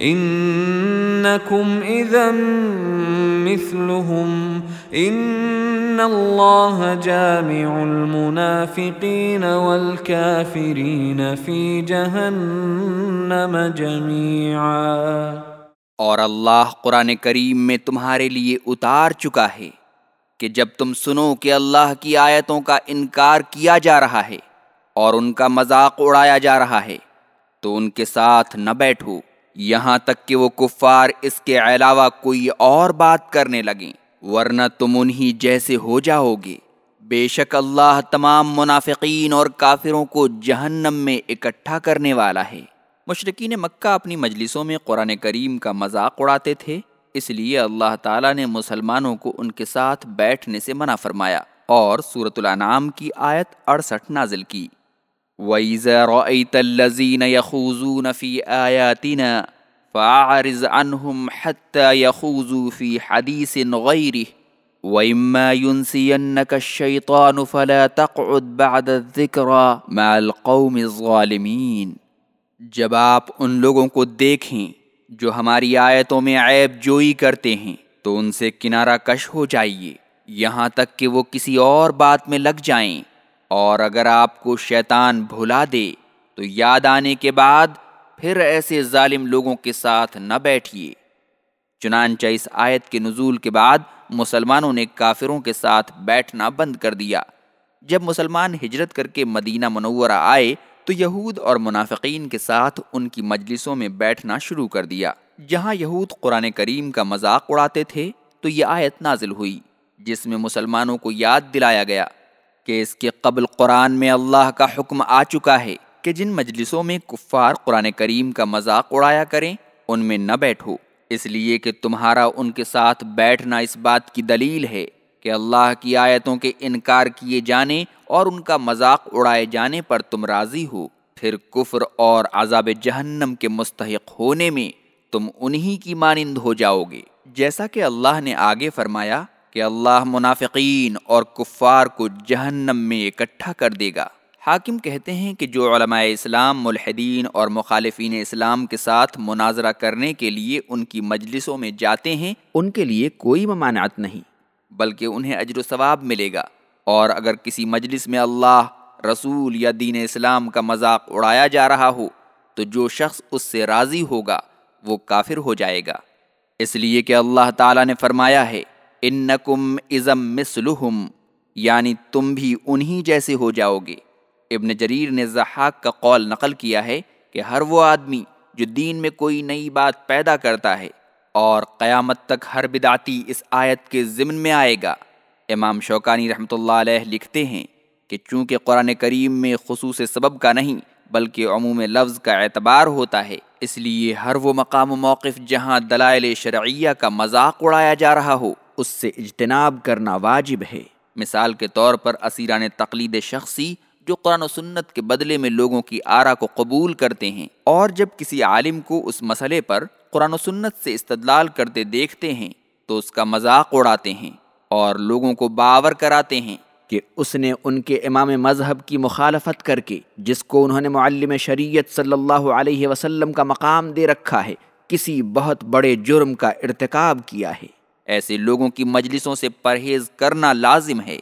Income اذا مثلهم ان اللہ جامع المنافقین والکافرین فی جہنم جميعا۔ اور اللہ قرآن کریم میں تمہارے لیے اتار چکا ہے کہ جب تم سنو کہ اللہ کی آیتوں کا انکار کیا جا رہا ہے اور ان کا مذاق اڑایا جا رہا ہے تو ان کے ساتھ نہ بیٹھو۔ یہاں تک کہ وہ کفار اس کے علاوہ کوئی اور بات کرنے لگیں، ورنہ تم انہی جیسے ہو جاؤ گے بے شک اللہ تمام منافقین اور کافروں کو جہنم میں اکٹھا کرنے والا ہے۔ مشرقین مکہ اپنی مجلسوں میں قرآن کریم کا مذاق اڑاتے تھے، اس لیے اللہ تعالیٰ نے مسلمانوں کو ان کے ساتھ بیٹھنے سے منع فرمایا اور صورت الانعام کی آیت اڑسٹھ نازل کی۔ وَإِذَا رَأَيْتَ الَّذِينَ يَخُوزُونَ فِي آيَاتِنَا فَأَعْرِضْ عَنْهُمْ حَتَّى يَخُوزُوا فِي حَدِيثٍ غَيْرِهِ، وَإِمَّا يُنْسِيَنَّكَ الشَّيْطَانُ فَلَا تَقْعُدْ بَعْدَ الذِّكْرَى مَعَ الْقَوْمِ الظَّالِمِينَ۔ جب آپ ان لوگوں کو دیکھیں جو ہماری آیتوں میں عیب جوئی کرتے ہیں، تو ان سے کنارہ کش ہو جائیے، یہاں تک کہ وہ کسی اور بات میں لگ جائیں۔ اور اگر آپ کو شیطان بھلا دے، تو یاد آنے کے بعد پھر ایسے ظالم لوگوں کے ساتھ نہ بیٹھیے۔ چنانچہ اس آیت کے نزول کے بعد مسلمانوں نے کافروں کے ساتھ بیٹھنا بند کر دیا۔ جب مسلمان ہجرت کر کے مدینہ منورہ آئے تو یہود اور منافقین کے ساتھ ان کی مجلسوں میں بیٹھنا شروع کر دیا۔ جہاں یہود قرآن کریم کا مذاق اڑاتے تھے تو یہ آیت نازل ہوئی، جس میں مسلمانوں کو یاد دلایا گیا کہ اس کے قبل قرآن میں اللہ کا حکم آ چکا ہے۔ کہ جن مجلسوں میں کفار قرآن کریم کا مذاق اڑایا کریں، ان میں نہ بیٹھو۔ اس لیے کہ تمہارا ان کے ساتھ بیٹھنا اس بات کی دلیل ہے کہ اللہ کی آیتوں کے انکار کیے جانے اور ان کا مذاق اڑائے جانے پر تم راضی ہو۔ پھر کفر اور عذاب جہنم کے مستحق ہونے میں تم انہی کی مانند ہو جاؤ گے۔ جیسا کہ اللہ نے آگے فرمایا کہ اللہ منافقین اور کفار کو جہنم میں اکٹھا کر دے گا۔ حاکم کہتے ہیں کہ جو علماء اسلام، ملحدین اور مخالفین اسلام کے ساتھ مناظرہ کرنے کے لیے ان کی مجلسوں میں جاتے ہیں، ان کے لیے کوئی ممانعت نہیں، بلکہ انہیں اجر و ثواب ملے گا۔ اور اگر کسی مجلس میں اللہ، رسول یا دین اسلام کا مذاق اڑایا جا رہا ہو، تو جو شخص اس سے راضی ہوگا، وہ کافر ہو جائے گا۔ اس لیے کہ اللہ تعالیٰ نے فرمایا ہے، انکم ازم مثلہم یعنی تم بھی انہی جیسے ہو جاؤ گے۔ ابن جریر نے زحاق کا قول نقل کیا ہے کہ ہر وہ آدمی جو دین میں کوئی نئی بات پیدا کرتا ہے اور قیامت تک ہر بدعتی اس آیت کے ضمن میں آئے گا۔ امام شوکانی رحمۃ اللہ علیہ لکھتے ہیں کہ چونکہ قرآن کریم میں خصوص سبب کا نہیں بلکہ عموم لفظ کا اعتبار ہوتا ہے، اس لیے ہر وہ مقام و موقف جہاں دلائل شرعیہ کا مذاق اڑایا جا رہا ہو، اس سے اجتناب کرنا واجب ہے۔ مثال کے طور پر اسیران تقلید شخصی جو قرآن و سنت کے بدلے میں لوگوں کی آرا کو قبول کرتے ہیں اور جب کسی عالم کو اس مسئلے پر قرآن و سنت سے استدلال کرتے دیکھتے ہیں تو اس کا مذاق اڑاتے ہیں اور لوگوں کو باور کراتے ہیں کہ اس نے ان کے امام مذہب کی مخالفت کر کے جس کو انہوں نے معلم شریعت صلی اللہ علیہ وسلم کا مقام دے رکھا ہے، کسی بہت بڑے جرم کا ارتکاب کیا ہے۔ ایسے لوگوں کی مجلسوں سے پرہیز کرنا لازم ہے۔